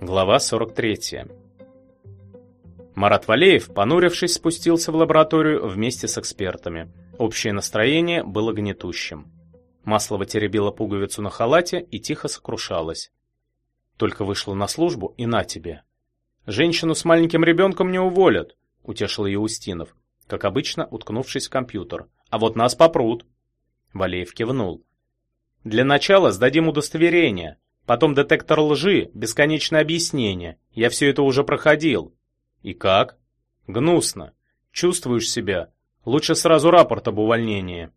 Глава 43. Марат Валеев, понурившись, спустился в лабораторию вместе с экспертами. Общее настроение было гнетущим. Маслова теребила пуговицу на халате и тихо сокрушалась. Только вышла на службу, и на тебе. Женщину с маленьким ребенком не уволят, утешил ее Устинов, как обычно, уткнувшись в компьютер. А вот нас попрут. Валеев кивнул. Для начала сдадим удостоверение, Потом детектор лжи, бесконечное объяснение. Я все это уже проходил. И как? Гнусно. Чувствуешь себя? Лучше сразу рапорт об увольнении.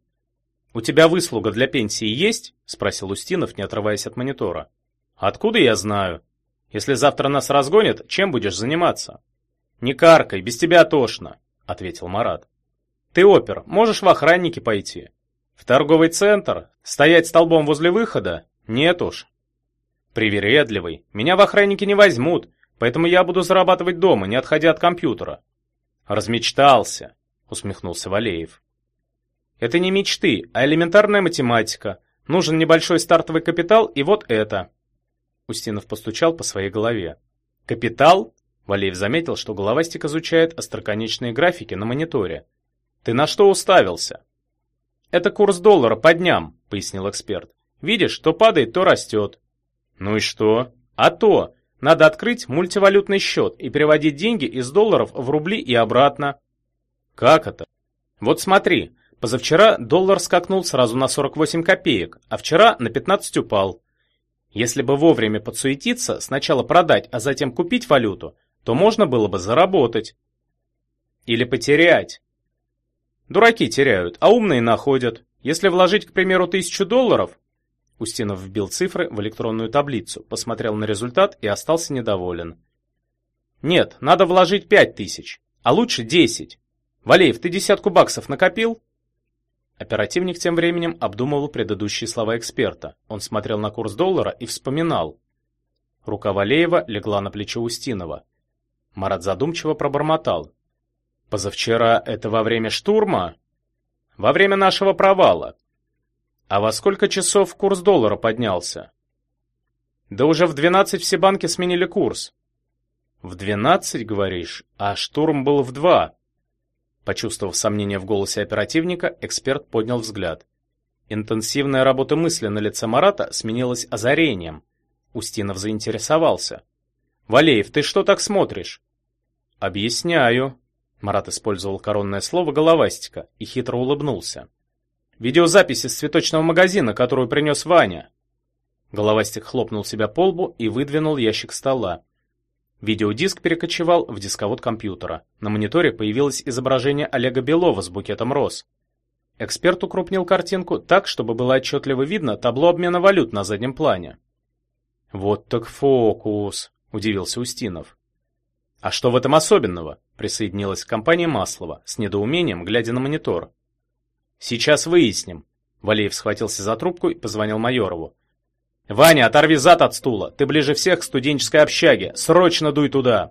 У тебя выслуга для пенсии есть? Спросил Устинов, не отрываясь от монитора. Откуда я знаю? Если завтра нас разгонят, чем будешь заниматься? Не каркай, без тебя тошно, ответил Марат. Ты опер, можешь в охранники пойти. В торговый центр? Стоять столбом возле выхода? Нет уж, Привередливый. Меня в охранники не возьмут, поэтому я буду зарабатывать дома, не отходя от компьютера. Размечтался, усмехнулся Валеев. Это не мечты, а элементарная математика. Нужен небольшой стартовый капитал и вот это. Устинов постучал по своей голове. Капитал? Валеев заметил, что головастик изучает остроконечные графики на мониторе. Ты на что уставился? Это курс доллара по дням, пояснил эксперт. Видишь, то падает, то растет. Ну и что? А то, надо открыть мультивалютный счет и переводить деньги из долларов в рубли и обратно. Как это? Вот смотри, позавчера доллар скакнул сразу на 48 копеек, а вчера на 15 упал. Если бы вовремя подсуетиться, сначала продать, а затем купить валюту, то можно было бы заработать. Или потерять. Дураки теряют, а умные находят. Если вложить, к примеру, тысячу долларов, Устинов вбил цифры в электронную таблицу, посмотрел на результат и остался недоволен. «Нет, надо вложить пять тысяч, а лучше десять. Валеев, ты десятку баксов накопил?» Оперативник тем временем обдумывал предыдущие слова эксперта. Он смотрел на курс доллара и вспоминал. Рука Валеева легла на плечо Устинова. Марат задумчиво пробормотал. «Позавчера это во время штурма?» «Во время нашего провала. А во сколько часов курс доллара поднялся? Да уже в 12 все банки сменили курс. В 12, говоришь, а штурм был в 2. Почувствовав сомнение в голосе оперативника, эксперт поднял взгляд. Интенсивная работа мысли на лице Марата сменилась озарением. Устинов заинтересовался. «Валеев, ты что так смотришь?» «Объясняю». Марат использовал коронное слово «головастика» и хитро улыбнулся. Видеозапись из цветочного магазина, которую принес Ваня. Головастик хлопнул себя по лбу и выдвинул ящик стола. Видеодиск перекочевал в дисковод компьютера. На мониторе появилось изображение Олега Белова с букетом роз. Эксперт укрупнил картинку так, чтобы было отчетливо видно табло обмена валют на заднем плане. «Вот так фокус!» – удивился Устинов. «А что в этом особенного?» – присоединилась к компании Маслова, с недоумением глядя на монитор. Сейчас выясним. Валеев схватился за трубку и позвонил Майорову. Ваня, оторви зад от стула. Ты ближе всех к студенческой общаге. Срочно дуй туда.